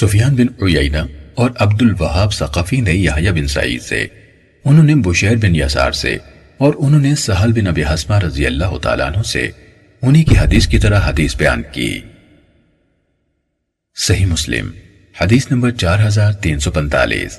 سفیان بن عیینہ اور عبد الوہاب ثقفی نے یحییٰ بن سعید سے، انہوں نے بشیر بن یسار سے اور انہوں نے سہل بن ابی حسمہ رضی اللہ تعالیٰ عنہ سے انہی کی حدیث کی طرح حدیث بیان کی۔ صحیح مسلم، حدیث نمبر چار ہزار تین سو پنتالیس